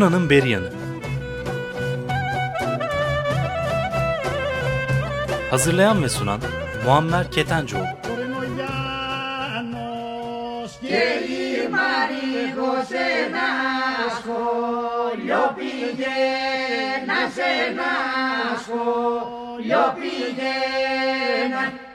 Tuna'nın Beriyanı Hazırlayan ve sunan Muammer Ketencoğlu. Yo pillé, nace nasco, yo pillé,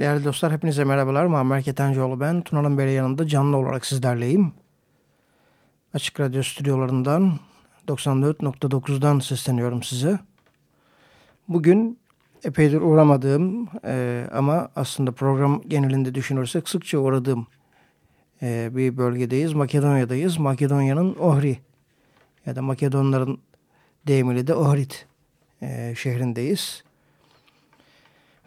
Değerli dostlar hepinize merhabalar. Muammer Ketencoğlu ben. Tuna'nın beri yanında canlı olarak sizlerleyim. Açık Radyo stüdyolarından 94.9'dan sesleniyorum size. Bugün epeydir uğramadığım e, ama aslında program genelinde düşünürsek sıkça uğradığım e, bir bölgedeyiz. Makedonya'dayız. Makedonya'nın Ohri ya da Makedonların deyimiyle de Ohrid e, şehrindeyiz.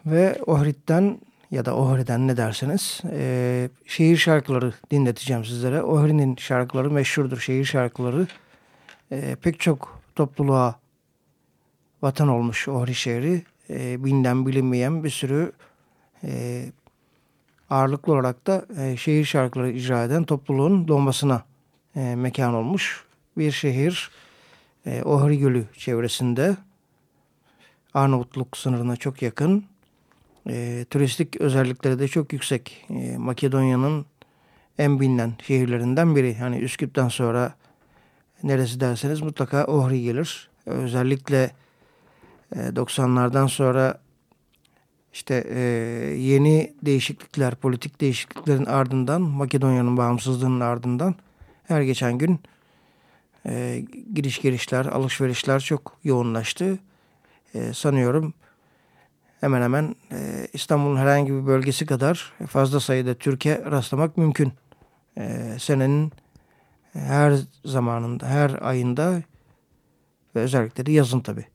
Ve Ohrid'den ya da Ohri'den ne derseniz e, şehir şarkıları dinleteceğim sizlere. Ohri'nin şarkıları meşhurdur. Şehir şarkıları e, pek çok topluluğa vatan olmuş Ohri şehri. E, bilinen bilinmeyen bir sürü e, ağırlıklı olarak da e, şehir şarkıları icra eden topluluğun doğmasına e, mekan olmuş. Bir şehir e, Ohri Gölü çevresinde Arnavutluk sınırına çok yakın. E, turistik özellikleri de çok yüksek. E, Makedonya'nın en bilinen şehirlerinden biri. Hani Üsküp'ten sonra neresi derseniz mutlaka Ohri gelir. Özellikle e, 90'lardan sonra işte e, yeni değişiklikler, politik değişikliklerin ardından, Makedonya'nın bağımsızlığının ardından her geçen gün e, giriş gelişler, alışverişler çok yoğunlaştı. E, sanıyorum hemen hemen e, İstanbul'un herhangi bir bölgesi kadar fazla sayıda Türkiye rastlamak mümkün. E, senenin her zamanında, her ayında ve özellikle de yazın tabii.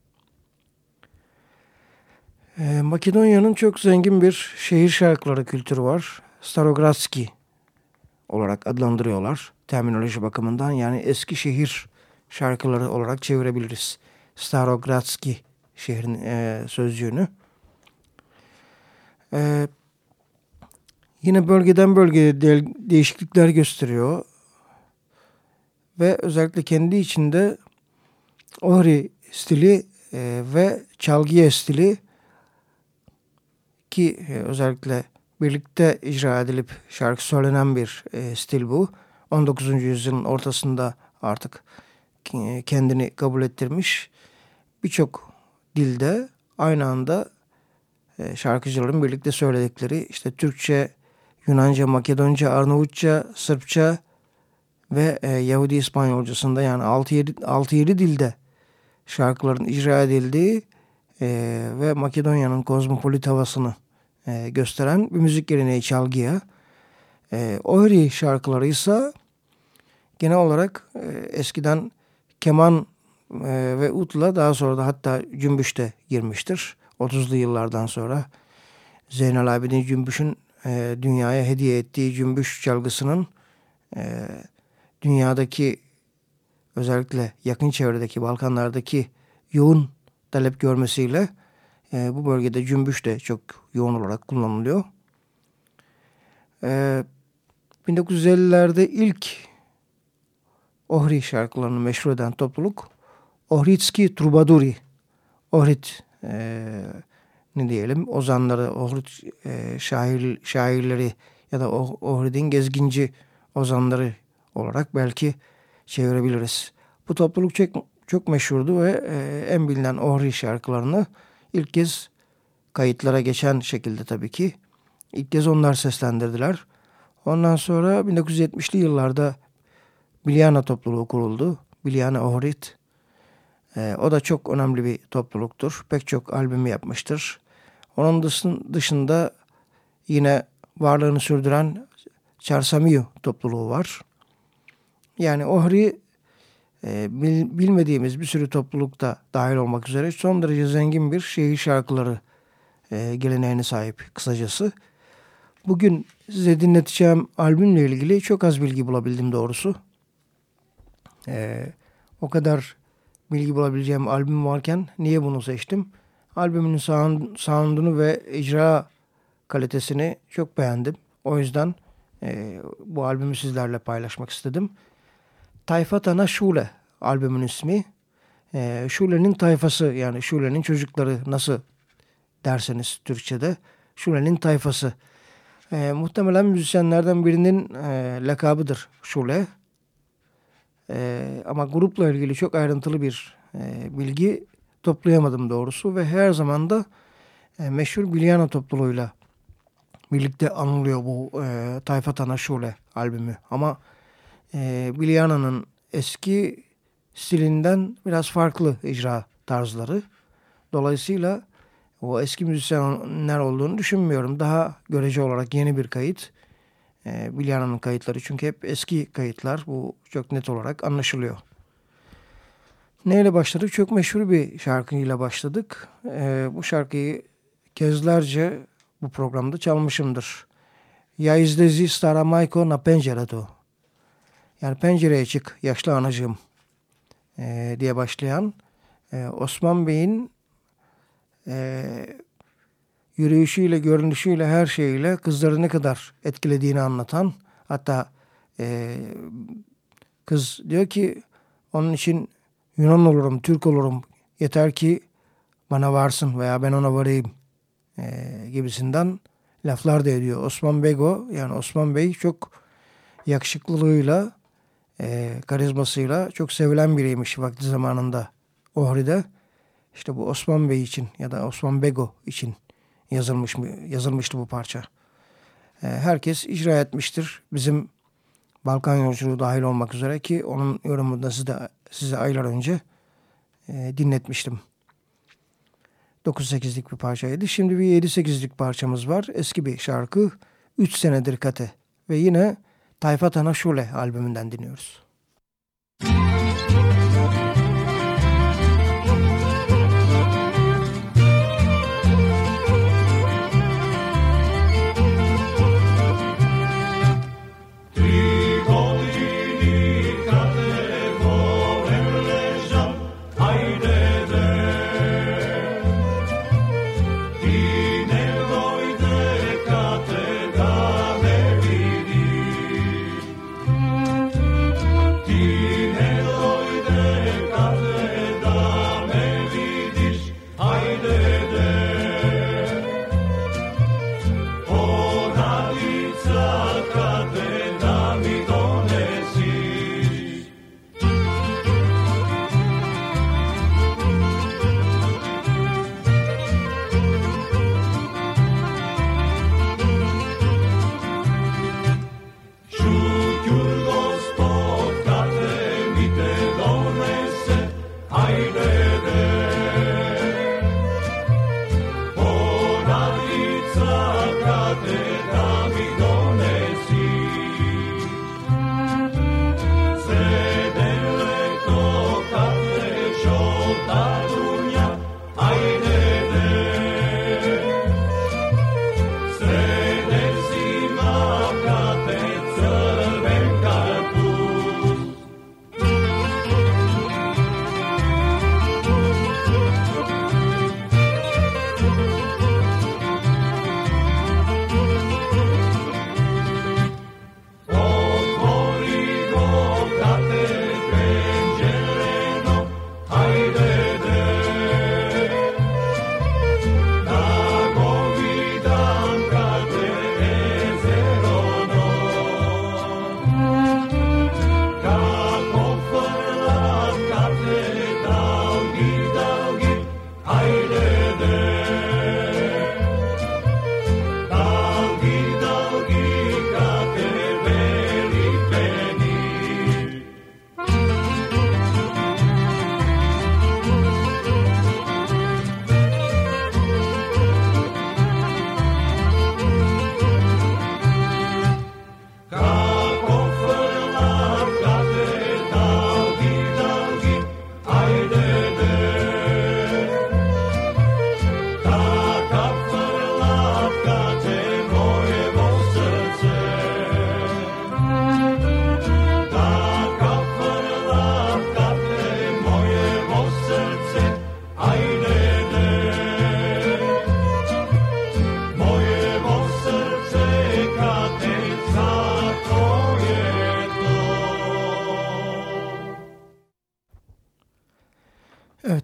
Ee, Makedonya'nın çok zengin bir şehir şarkıları kültürü var. Starogradski olarak adlandırıyorlar terminoloji bakımından. Yani eski şehir şarkıları olarak çevirebiliriz. Starogradski şehrin e, sözcüğünü. E, yine bölgeden bölgeye de, değişiklikler gösteriyor. Ve özellikle kendi içinde Ohri stili e, ve Çalgiye stili ki e, özellikle birlikte icra edilip şarkı söylenen bir e, stil bu. 19. yüzyılın ortasında artık e, kendini kabul ettirmiş. Birçok dilde aynı anda şarkıcıların birlikte söyledikleri işte Türkçe, Yunanca, Makedonca, Arnavutça, Sırpça ve Yahudi İspanyolcasında yani 6-7 dilde şarkıların icra edildiği e, ve Makedonya'nın kozmopolit havasını e, gösteren bir müzik geleneği çalgıya. E, Ohri şarkıları ise genel olarak e, eskiden keman e, ve utla daha sonra da hatta cümbüşte girmiştir. 30'lu yıllardan sonra Zeynel Abidin Cümbüş'ün e, dünyaya hediye ettiği cümbüş çalgısının e, dünyadaki özellikle yakın çevredeki Balkanlardaki yoğun talep görmesiyle e, bu bölgede cümbüş de çok yoğun olarak kullanılıyor. E, 1950'lerde ilk Ohri şarkılarını meşhur eden topluluk Ohritski Trubaduri. Ohrit e, ne diyelim ozanları, Ohrit e, şair, şairleri ya da Ohrid'in gezginci ozanları olarak belki çevirebiliriz. Bu topluluk çok, çok meşhurdu ve e, en bilinen Ohri şarkılarını ilk kez kayıtlara geçen şekilde tabii ki ilk kez onlar seslendirdiler. Ondan sonra 1970'li yıllarda Bilyana topluluğu kuruldu. Bilyana Ohrid. E, o da çok önemli bir topluluktur. Pek çok albümü yapmıştır. Onun dışında yine varlığını sürdüren Çarsamiyu topluluğu var. Yani Ohri bilmediğimiz bir sürü toplulukta dahil olmak üzere son derece zengin bir şehir şarkıları e, geleneğine sahip kısacası. Bugün size dinleteceğim albümle ilgili çok az bilgi bulabildim doğrusu. E, o kadar bilgi bulabileceğim albüm varken niye bunu seçtim? Albümün sound, soundunu ve icra kalitesini çok beğendim. O yüzden e, bu albümü sizlerle paylaşmak istedim. Tayfatana Şule albümün ismi. E, Şule'nin tayfası yani Şule'nin çocukları nasıl derseniz Türkçe'de. Şule'nin tayfası. E, muhtemelen müzisyenlerden birinin e, lakabıdır Şule. E, ama grupla ilgili çok ayrıntılı bir e, bilgi toplayamadım doğrusu. Ve her zaman da e, meşhur Bilyana topluluğuyla birlikte anılıyor bu e, Tayfa Tana Şule albümü. Ama e, Bilyana'nın eski stilinden biraz farklı icra tarzları. Dolayısıyla o eski müzisyenler olduğunu düşünmüyorum. Daha görece olarak yeni bir kayıt. E, Bilyana'nın kayıtları çünkü hep eski kayıtlar. Bu çok net olarak anlaşılıyor. Neyle başladık? Çok meşhur bir şarkıyla başladık. Ee, bu şarkıyı kezlerce bu programda çalmışımdır. Ya izlezi stara majko na penceredo. Yani pencereye çık yaşlı anacığım e, diye başlayan e, Osman Bey'in e, yürüyüşüyle, görünüşüyle, her şeyiyle kızları ne kadar etkilediğini anlatan hatta e, kız diyor ki onun için Yunan olurum, Türk olurum yeter ki bana varsın veya ben ona varayım e, gibisinden laflar da ediyor. Osman Bego yani Osman Bey çok yakışıklılığıyla e, karizmasıyla çok sevilen biriymiş vakti zamanında Ohri'de. İşte bu Osman Bey için ya da Osman Bego için yazılmış mı yazılmıştı bu parça. E, herkes icra etmiştir. Bizim Balkan yolculuğu dahil olmak üzere ki onun yorumunu da size, size aylar önce e, dinletmiştim. 9-8'lik bir parçaydı. Şimdi bir 7-8'lik parçamız var. Eski bir şarkı. 3 senedir kate. Ve yine Tayfa Tana Şule albümünden dinliyoruz.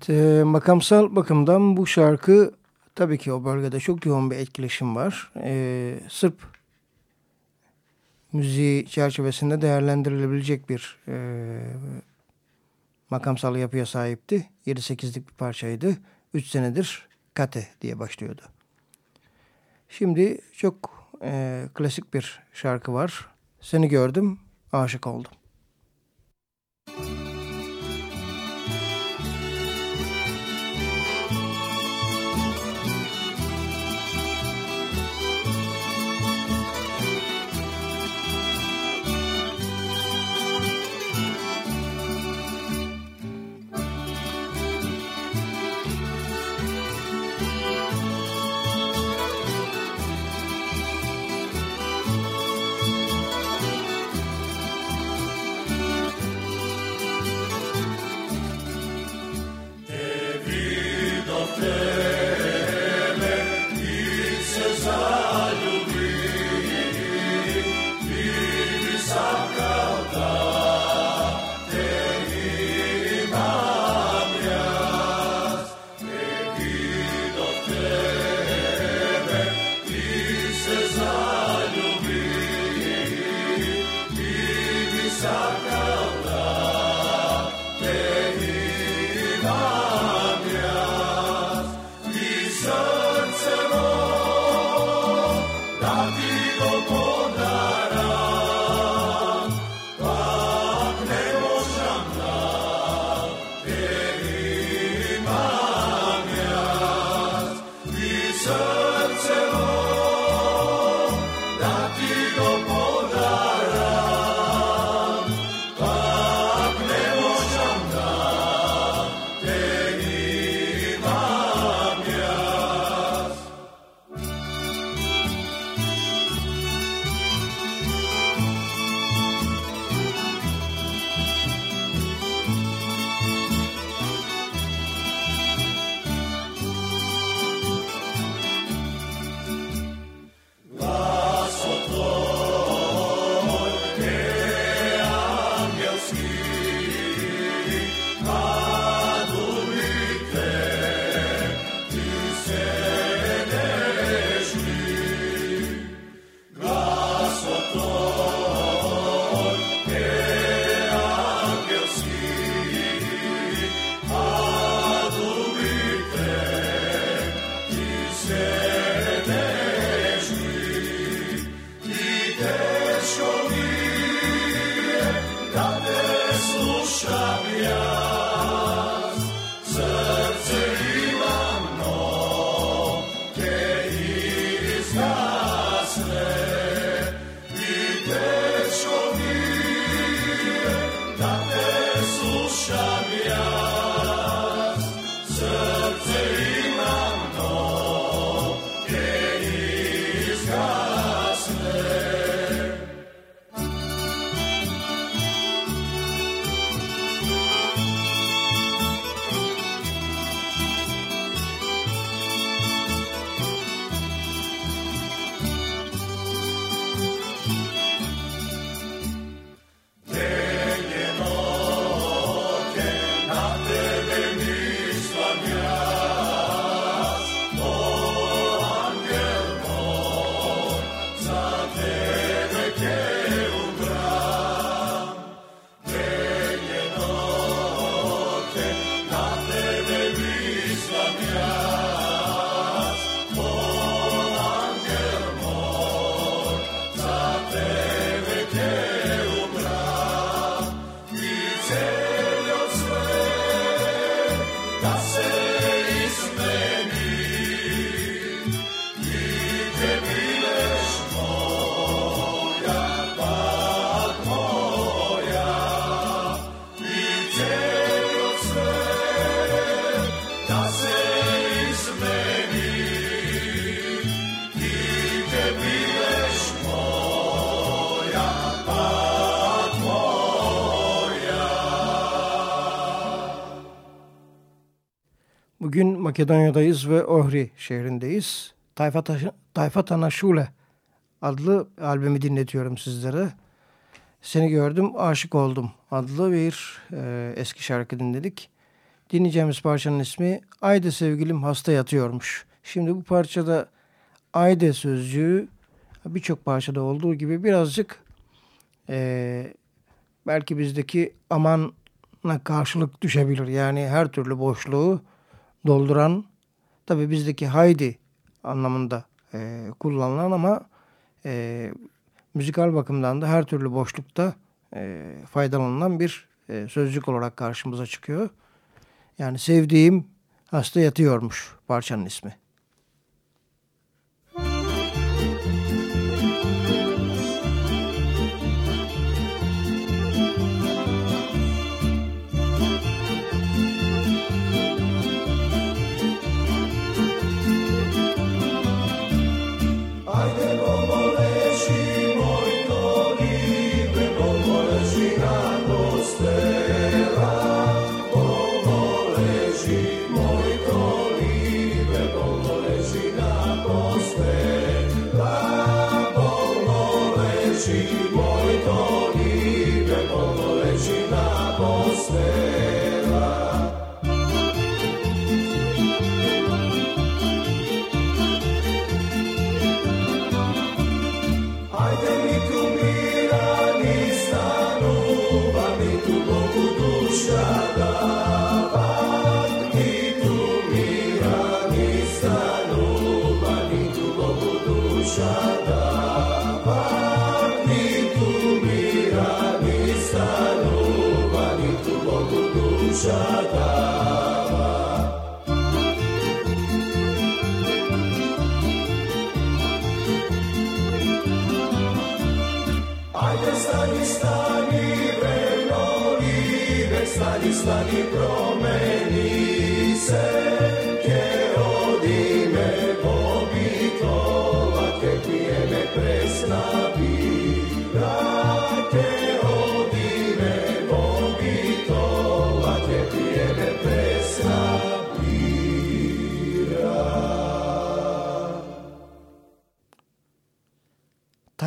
E, makamsal bakımdan bu şarkı tabii ki o bölgede çok yoğun bir etkileşim var. E, Sırp müziği çerçevesinde değerlendirilebilecek bir e, makamsal yapıya sahipti. 7-8'lik bir parçaydı. 3 senedir Kate diye başlıyordu. Şimdi çok e, klasik bir şarkı var. Seni gördüm, aşık oldum. Makedonya'dayız ve Ohri şehrindeyiz. Tayfa, Tayfa Tanaşule adlı albümü dinletiyorum sizlere. Seni gördüm, aşık oldum adlı bir e, eski şarkı dinledik. Dinleyeceğimiz parçanın ismi Ayde sevgilim hasta yatıyormuş. Şimdi bu parçada Ayde sözcüğü birçok parçada olduğu gibi birazcık e, belki bizdeki amanla karşılık düşebilir. Yani her türlü boşluğu dolduran tabi bizdeki haydi anlamında e, kullanılan ama e, müzikal bakımdan da her türlü boşlukta e, faydalanılan bir e, sözcük olarak karşımıza çıkıyor. Yani sevdiğim hasta yatıyormuş parçanın ismi.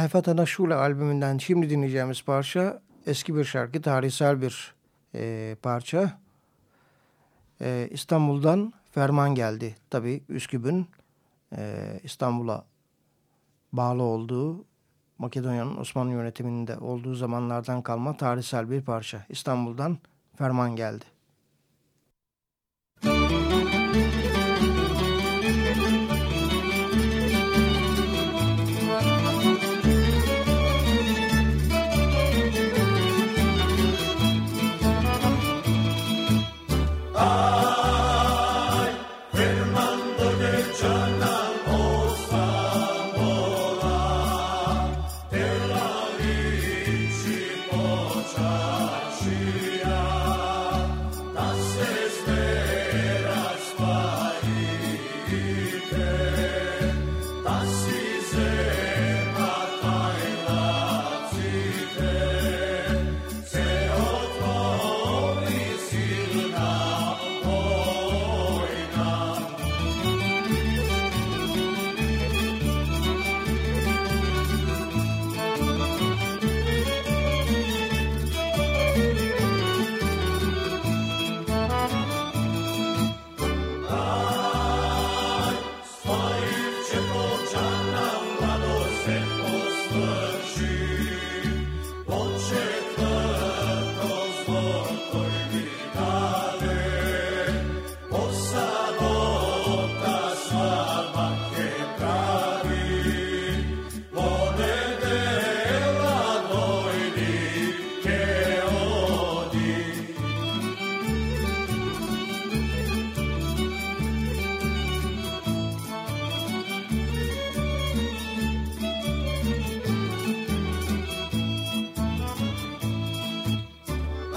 Tayfa Tanaşule albümünden şimdi dinleyeceğimiz parça eski bir şarkı, tarihsel bir e, parça. E, İstanbul'dan ferman geldi. Tabi Üsküp'ün e, İstanbul'a bağlı olduğu Makedonya'nın Osmanlı yönetiminde olduğu zamanlardan kalma tarihsel bir parça. İstanbul'dan ferman geldi.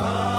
Oh.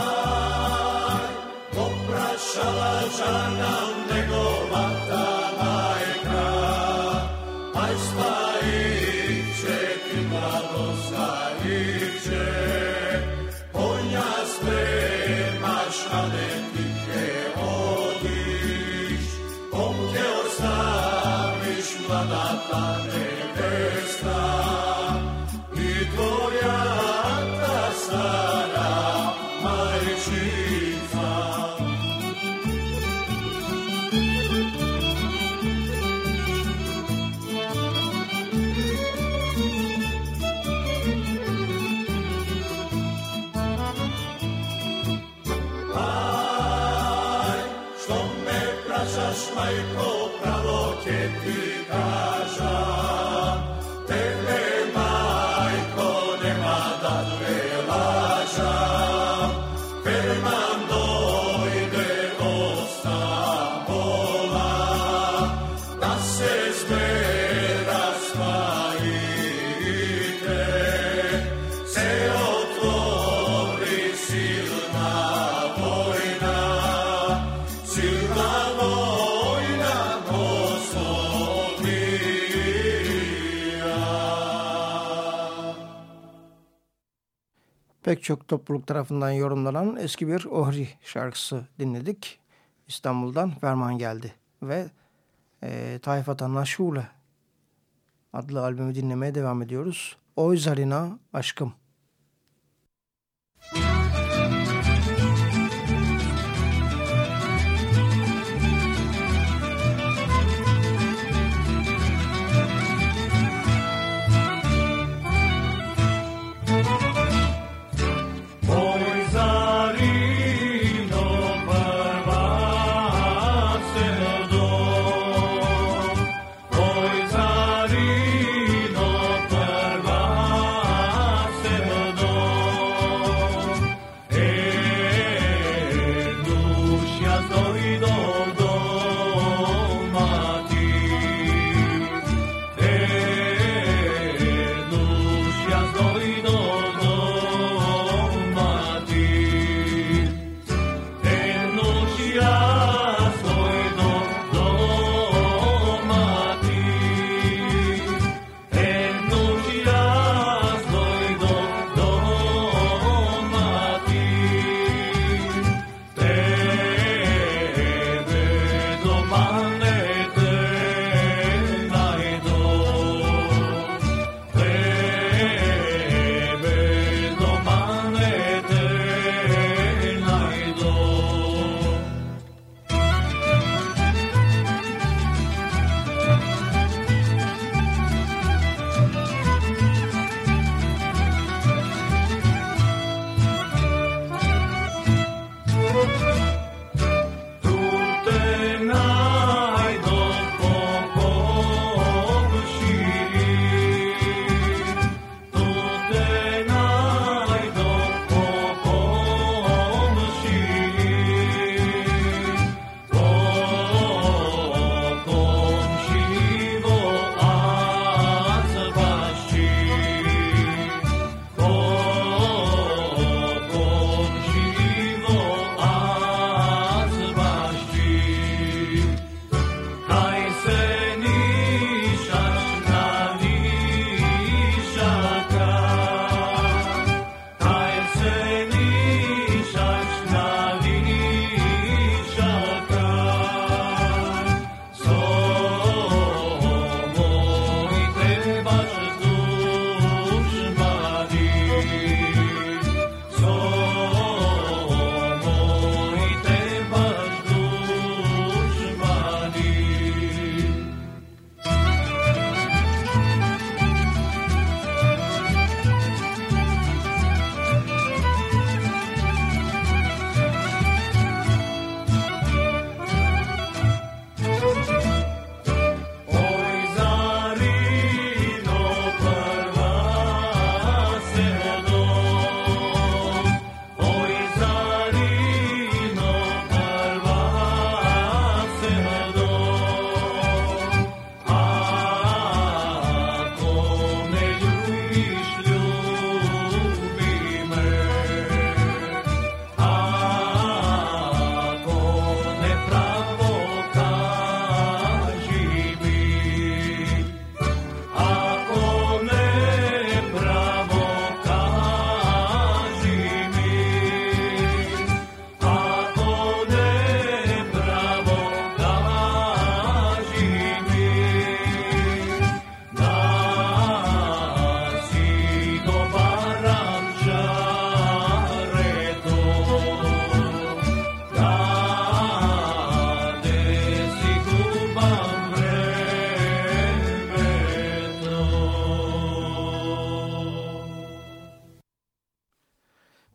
Pek çok topluluk tarafından yorumlanan eski bir Ohri şarkısı dinledik. İstanbul'dan Ferman geldi ve e, Tayfata Naşule adlı albümü dinlemeye devam ediyoruz. Oy Zarina Aşkım.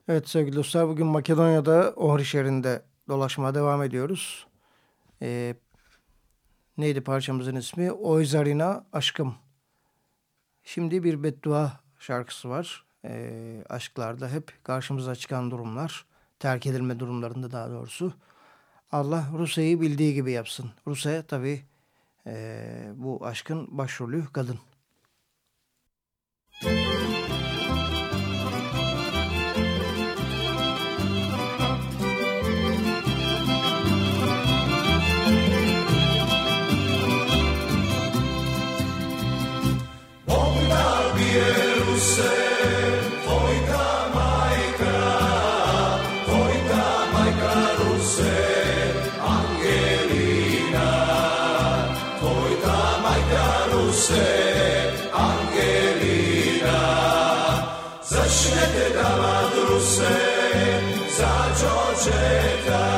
Evet sevgili dostlar bugün Makedonya'da Ohri şehrinde dolaşmaya devam ediyoruz. Ee, Neydi parçamızın ismi? Oy Zarina Aşkım. Şimdi bir beddua şarkısı var. E, aşklarda hep karşımıza çıkan durumlar. Terk edilme durumlarında daha doğrusu. Allah Rusya'yı bildiği gibi yapsın. Rusya tabii e, bu aşkın başrolü kadın. Müzik czekać.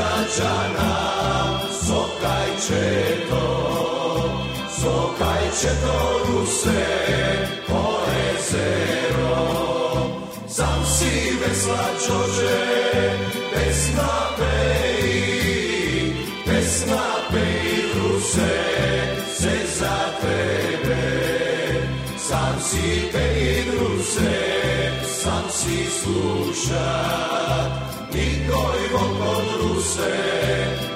Dinačana, sokaj će to, sokaj će to ruse, po ezero. Sam si vesla čože, pesma peji, pesma peji ruse, se za tebe. Sam si peji ruse, sam si slušat, com todo o.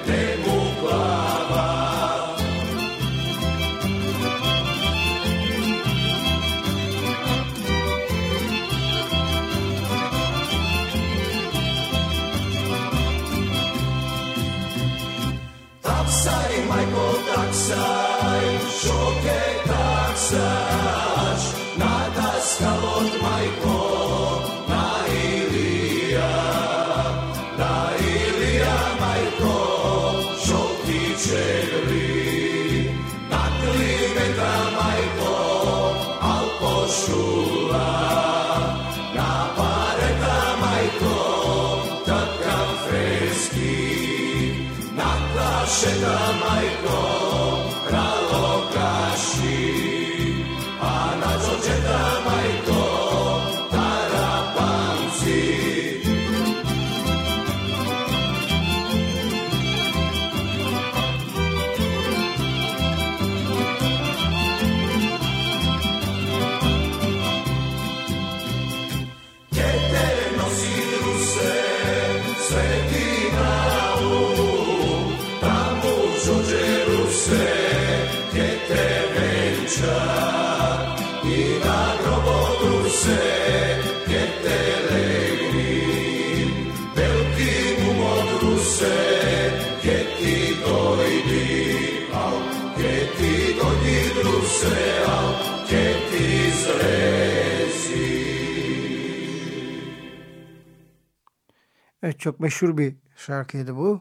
çok meşhur bir şarkıydı bu.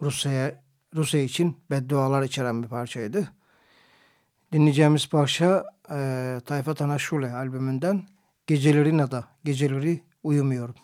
Rusya'ya Rusya için beddualar içeren bir parçaydı. Dinleyeceğimiz parça e, Tayfa Tanaşule albümünden Gecelerin Ada, Geceleri Uyumuyorum.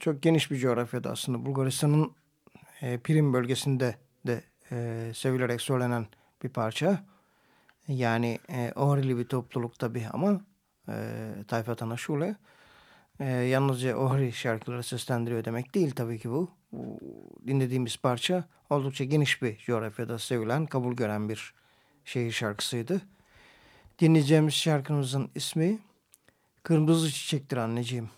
Çok geniş bir coğrafyada aslında. Bulgaristan'ın e, Pirin bölgesinde de e, sevilerek söylenen bir parça. Yani e, Ohrili bir topluluk tabii ama e, Tayfa Tanaşule. E, yalnızca Ohri şarkıları seslendiriyor demek değil tabii ki bu. bu. Dinlediğimiz parça oldukça geniş bir coğrafyada sevilen, kabul gören bir şehir şarkısıydı. Dinleyeceğimiz şarkımızın ismi Kırmızı Çiçektir Anneciğim.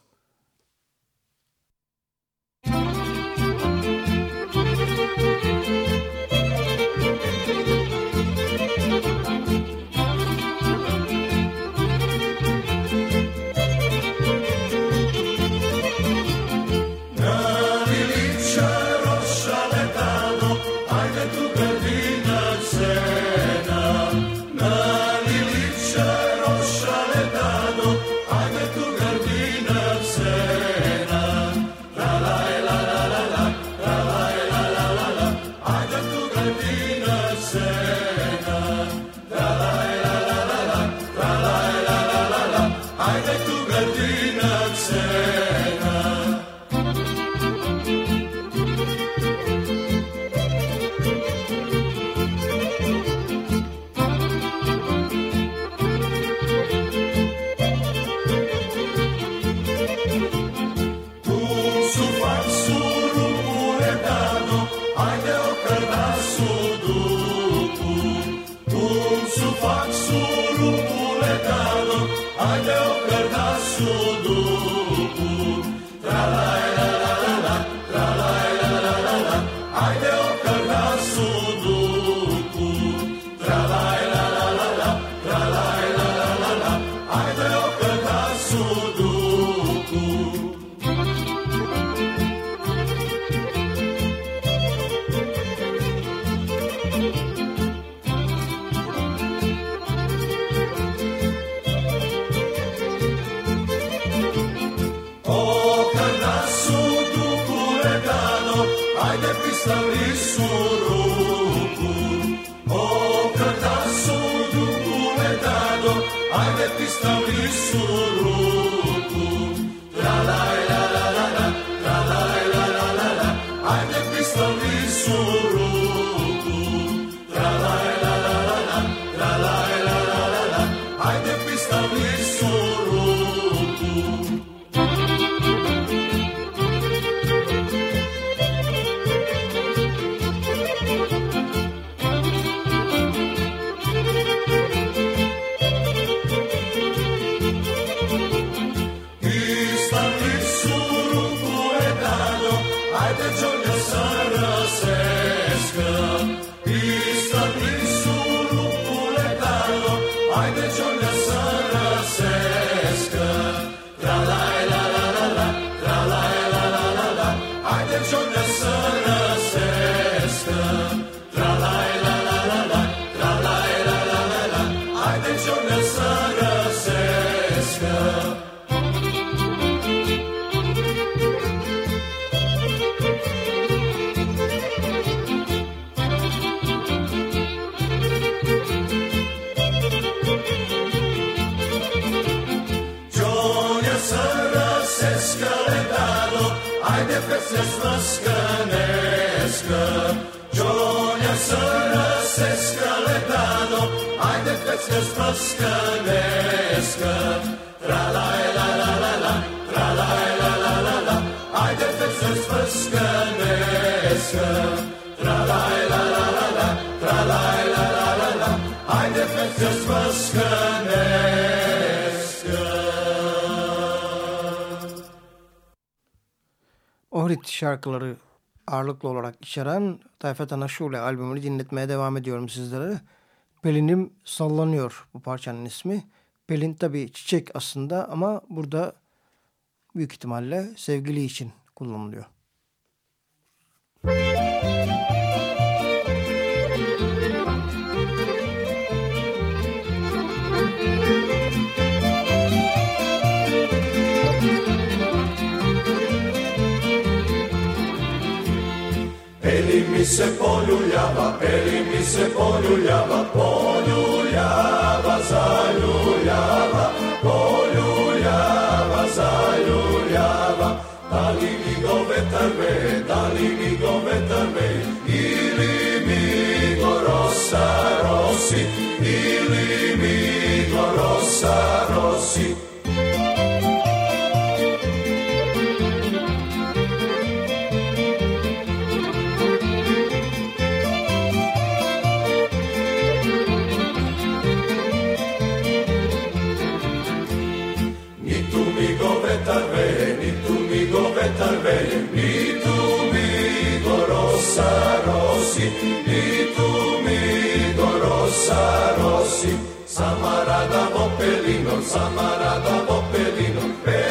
Svaskaneska. Gioia sarà se scaledado, ajde pece svaskaneska. Tra la la la la la, tra la la la la la, ajde pece svaskaneska. Tra la la la la la, tra la la la la la, ajde pece svaskaneska. Ohrid şarkıları ağırlıklı olarak içeren Tayfet Anaşule albümünü dinletmeye devam ediyorum sizlere. Pelin'im sallanıyor bu parçanın ismi. Pelin tabii çiçek aslında ama burada büyük ihtimalle sevgili için kullanılıyor. Peli mi se poljuljava, peli mi se poljuljava, poljuljava, zaljuljava, poljuljava, zaljuljava. Da li mi go vetar ve, da li mi go vetar ve, ili mi go rosa rosi, ili mi go rosa rosi. rosa rosi, i tu mi do rosa rosi, sama rada popelinom, sama rada pelino, pe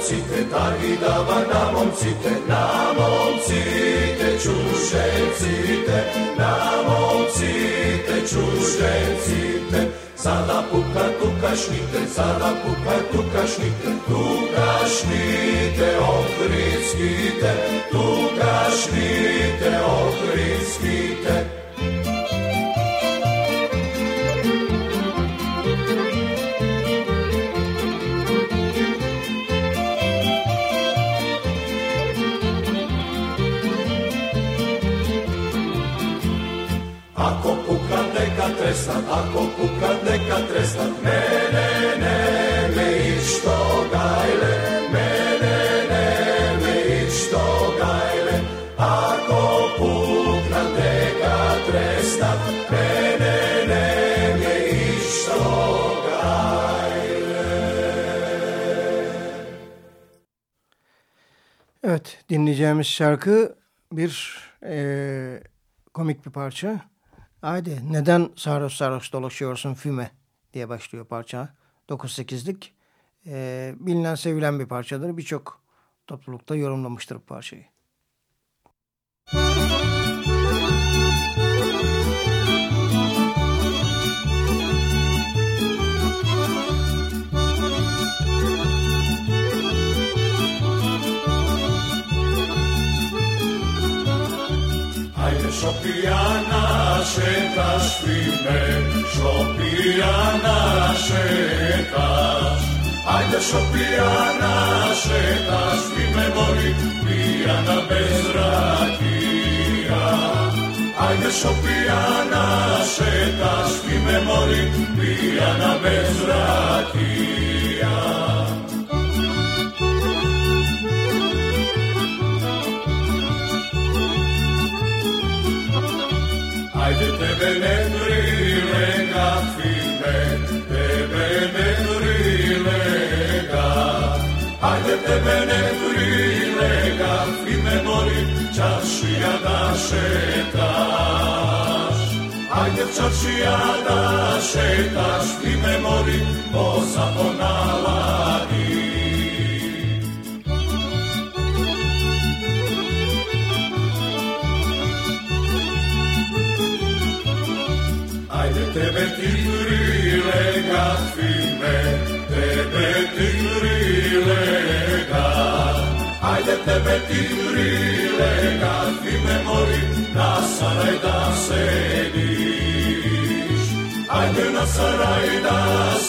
momcite, tagi dava na momcite, na momcite čušencite, na momcite čušencite. Sada puka tukašnite, sada puka tukašnite, tukašnite ohridskite, tukašnite ohridskite. Ako puka neka trestat, mene neme išto gajle, mene neme išto gajle. Ako puka neka trestat, mene neme išto gajle. Evet dinleyeceğimiz şarkı bir eee, komik bir parça. Haydi neden sarhoş sarhoş dolaşıyorsun füme diye başlıyor parça. 9-8'lik e, bilinen sevilen bir parçadır. Birçok toplulukta yorumlamıştır bu parçayı. Müzik τα σφίμε, Σοπιάνα σε τα Άιντε Σοπιάνα σε τα σφίμε μωρή, Πιάνα πεζρακία. Άιντε Σοπιάνα σε τα σφίμε μωρή, Πιάνα πεζρακία. te serafine, tebe durilega. Ajde tebe ne durilega, fime molim, čašija da šetaš. Ajde čašija da šetaš, fime molim, posa ponaladi. Tebe tigrile ga fime, tebe tigrile ga. Ajde tebe tigrile ga fime mori, na saraj da sediš. Ajde na saraj da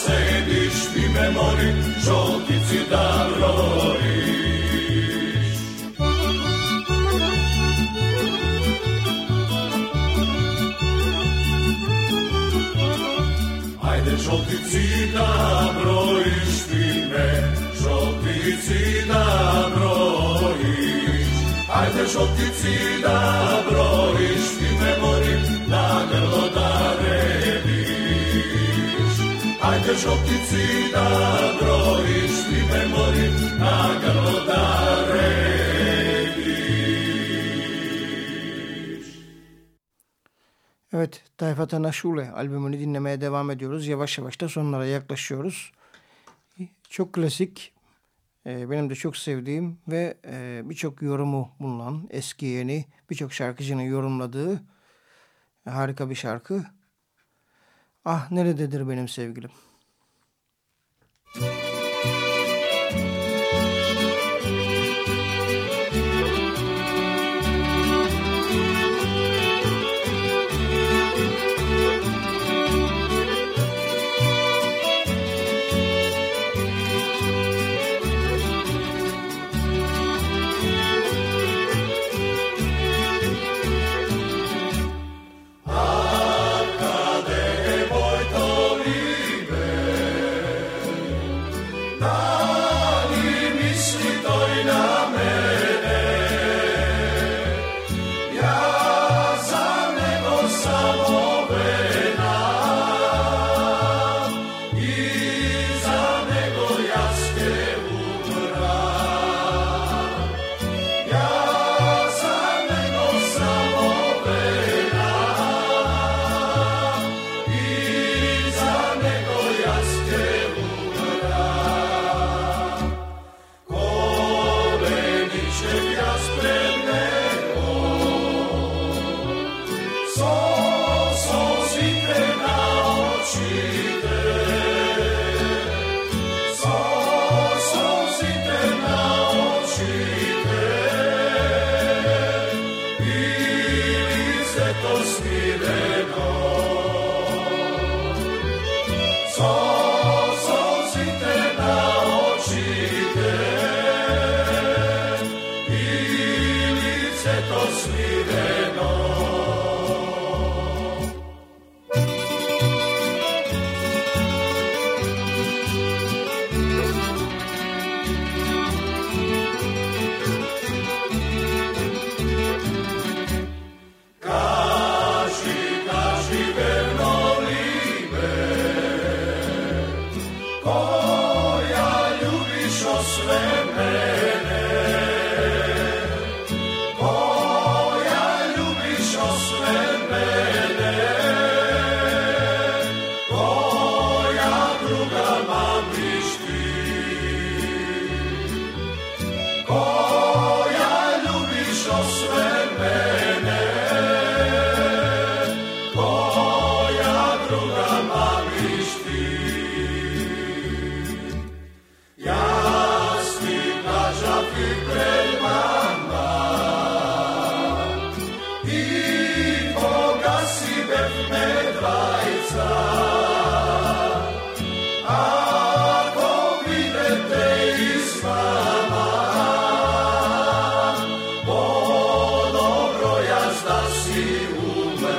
sediš, fime mori, žoltici da brojiš. žolti cita brojiš ti me, žolti cita brojiš. Ajde žolti cita brojiš ti me mori, na grlo da ne. Ajde žolti cita brojiš ti me mori, na grlo da ne. Evet, Tayfa Tanaşule albümünü dinlemeye devam ediyoruz. Yavaş yavaş da sonlara yaklaşıyoruz. Çok klasik, e, benim de çok sevdiğim ve e, birçok yorumu bulunan, eski yeni birçok şarkıcının yorumladığı harika bir şarkı. Ah nerededir benim sevgilim? Müzik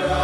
Lord.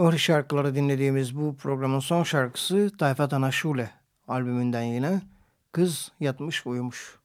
Ohri şarkıları dinlediğimiz bu programın son şarkısı Tayfa Tanaşule albümünden yine Kız Yatmış Uyumuş.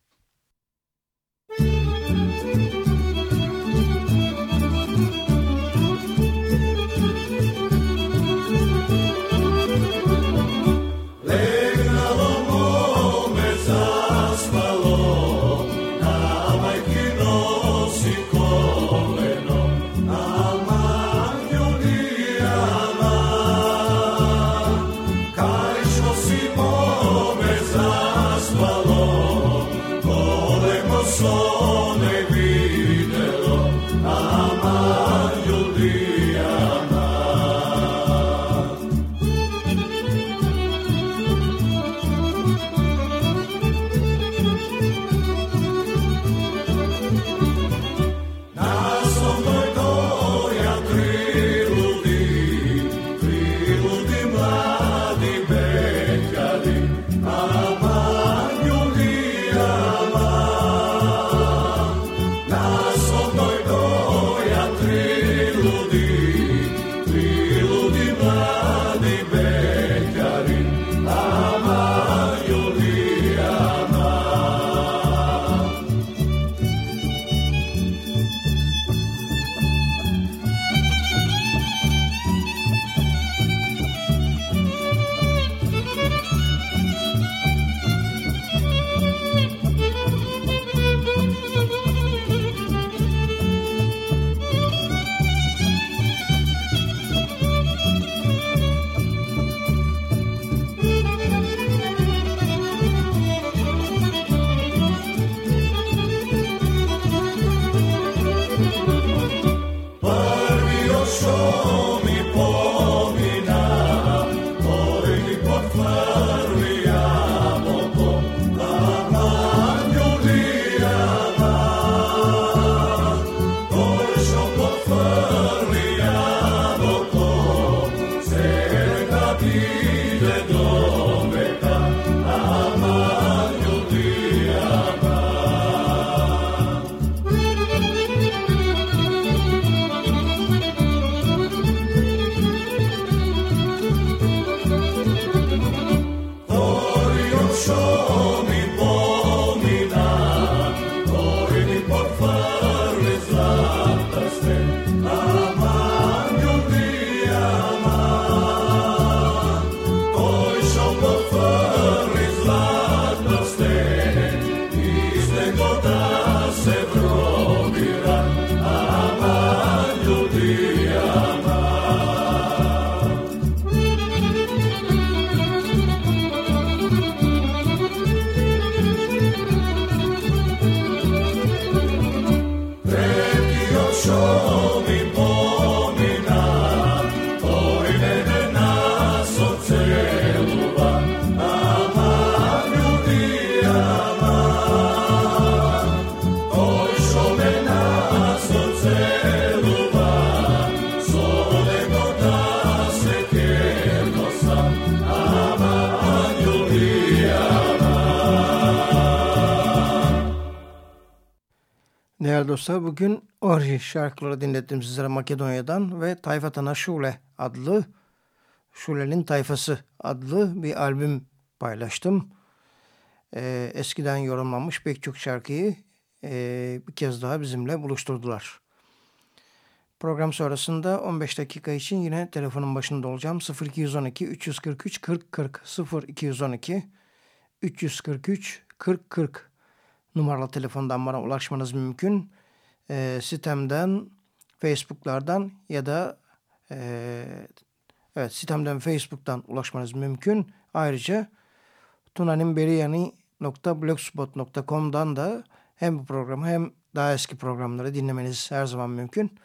Değerli dostlar bugün Orji şarkıları dinlettim sizlere Makedonya'dan ve Tayfatana Şule adlı Şule'nin Tayfası adlı bir albüm paylaştım. Ee, eskiden yorumlanmış pek çok şarkıyı e, bir kez daha bizimle buluşturdular. Program sonrasında 15 dakika için yine telefonun başında olacağım. 0212 343 40 40 0212 343 40 40 numaralı telefondan bana ulaşmanız mümkün. E, sitemden, Facebook'lardan ya da e, evet sitemden Facebook'tan ulaşmanız mümkün. Ayrıca tunanimberiyani.blogspot.com'dan da hem bu programı hem daha eski programları dinlemeniz her zaman mümkün.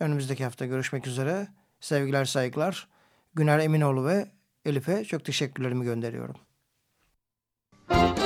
Önümüzdeki hafta görüşmek üzere. Sevgiler saygılar. Güner Eminoğlu ve Elif'e çok teşekkürlerimi gönderiyorum. Să